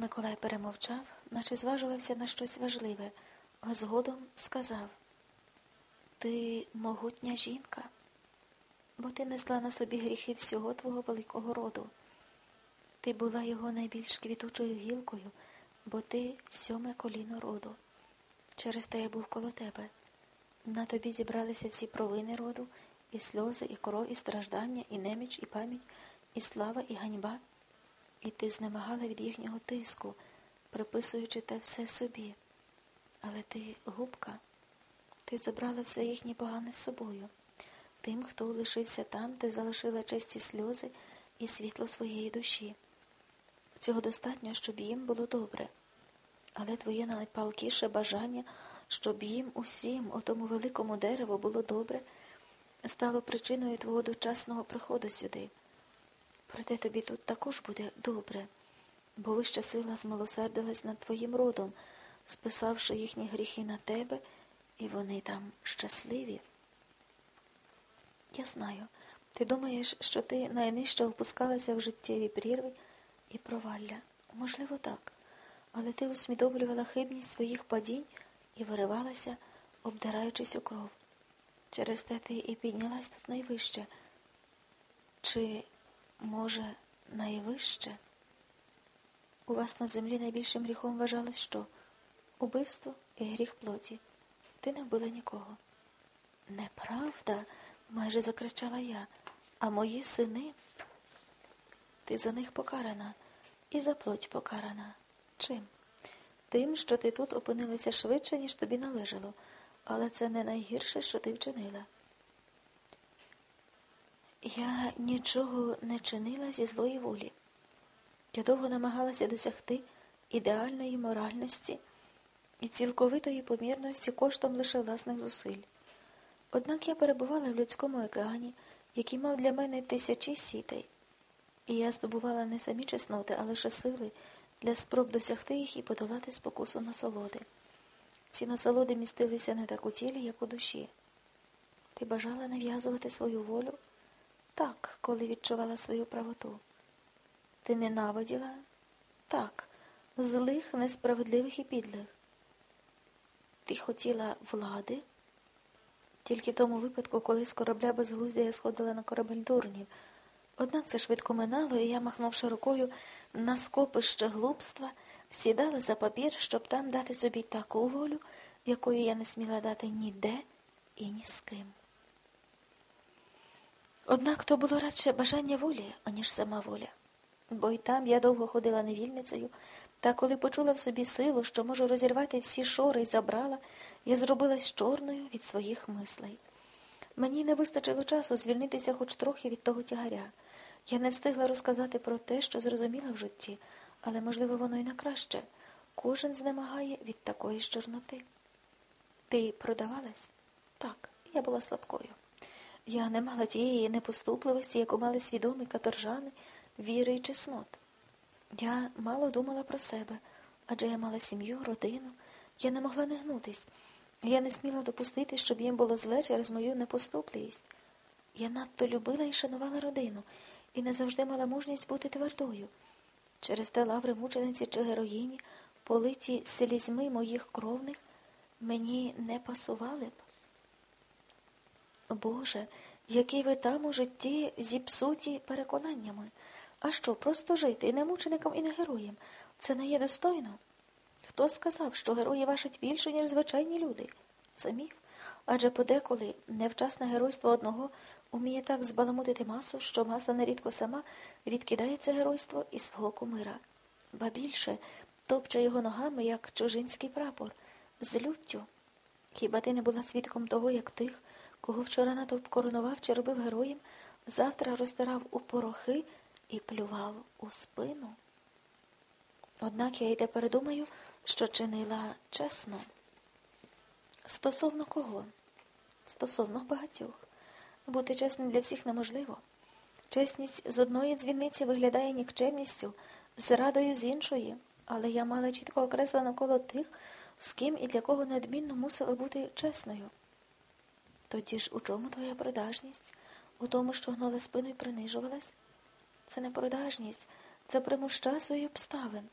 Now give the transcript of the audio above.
Миколай перемовчав, наче зважувався на щось важливе, а згодом сказав Ти могутня жінка, бо ти несла на собі гріхи всього твого великого роду. Ти була його найбільш квітучою гілкою, бо ти сьоме коліно роду. Через те я був коло тебе. На тобі зібралися всі провини роду, і сльози, і кров, і страждання, і неміч, і пам'ять, і слава, і ганьба. І ти знемагала від їхнього тиску, приписуючи те все собі. Але ти губка, ти забрала все їхнє погане з собою. Тим, хто лишився там, ти залишила чисті сльози і світло своєї душі. Цього достатньо, щоб їм було добре. Але твоє найпалкіше бажання, щоб їм усім, отому великому дереву, було добре, стало причиною твого дочасного приходу сюди. Проте тобі тут також буде добре, бо вища сила змилосердилась над твоїм родом, списавши їхні гріхи на тебе, і вони там щасливі. Я знаю, ти думаєш, що ти найнижче опускалася в життєві прірви і провалля. Можливо, так, але ти усвідомлювала хибність своїх падінь і виривалася, обдираючись у кров. Через те ти і піднялась тут найвище. Чи Може, найвище? У вас на землі найбільшим гріхом вважалось що? Убивство і гріх плоті. Ти не вбила нікого. Неправда, майже закричала я, а мої сини. Ти за них покарана і за плоть покарана. Чим? Тим, що ти тут опинилася швидше, ніж тобі належало, але це не найгірше, що ти вчинила. Я нічого не чинила зі злої волі. Я довго намагалася досягти ідеальної моральності і цілковитої помірності коштом лише власних зусиль. Однак я перебувала в людському океані, який мав для мене тисячі сітей, і я здобувала не самі чесноти, а лише сили для спроб досягти їх і подолати спокусу насолоди. Ці насолоди містилися не так у тілі, як у душі. Ти бажала нав'язувати свою волю. Так, коли відчувала свою правоту. Ти ненавиділа? Так, злих, несправедливих і підлих. Ти хотіла влади? Тільки тому випадку, коли з корабля безглуздя я сходила на корабель дурнів. Однак це швидко минало, і я, махнувши рукою на скопище глупства, сідала за папір, щоб там дати собі таку волю, якої я не сміла дати ніде і ні з ким. Однак то було радше бажання волі, аніж сама воля. Бо й там я довго ходила невільницею, та коли почула в собі силу, що можу розірвати всі шори і забрала, я зробилась чорною від своїх мислей. Мені не вистачило часу звільнитися хоч трохи від того тягаря. Я не встигла розказати про те, що зрозуміла в житті, але, можливо, воно й на краще. Кожен знемагає від такої ж чорноти. Ти продавалась? Так, я була слабкою. Я не мала тієї непоступливості, яку мали свідомі каторжани, віри і чеснот. Я мало думала про себе, адже я мала сім'ю, родину. Я не могла не гнутись. Я не сміла допустити, щоб їм було зле через мою непоступливість. Я надто любила і шанувала родину, і не завжди мала мужність бути твердою. Через те лаври мучениці чи героїні, политі селізьми моїх кровних, мені не пасували б. Боже, який ви там у житті зіпсуті переконаннями. А що, просто жити і не мучеником, і не героєм? Це не є достойно? Хто сказав, що герої важать більше, ніж звичайні люди? Це міф. Адже подеколи невчасне геройство одного уміє так збаламутити масу, що маса нерідко сама відкидає це геройство і свого кумира. Ба більше топче його ногами, як чужинський прапор, з люттю. Хіба ти не була свідком того, як тих, кого вчора натовп коронував чи робив героєм, завтра розтирав у порохи і плював у спину. Однак я й тепер думаю, що чинила чесно. Стосовно кого? Стосовно багатьох. Бути чесним для всіх неможливо. Чесність з одної дзвіниці виглядає нікчемністю, зрадою з іншої, але я мала чітко окреслено коло тих, з ким і для кого неодмінно мусила бути чесною. Тоді ж у чому твоя продажність? У тому, що гнула спину і принижувалась? Це не продажність, це примус часу і обставин.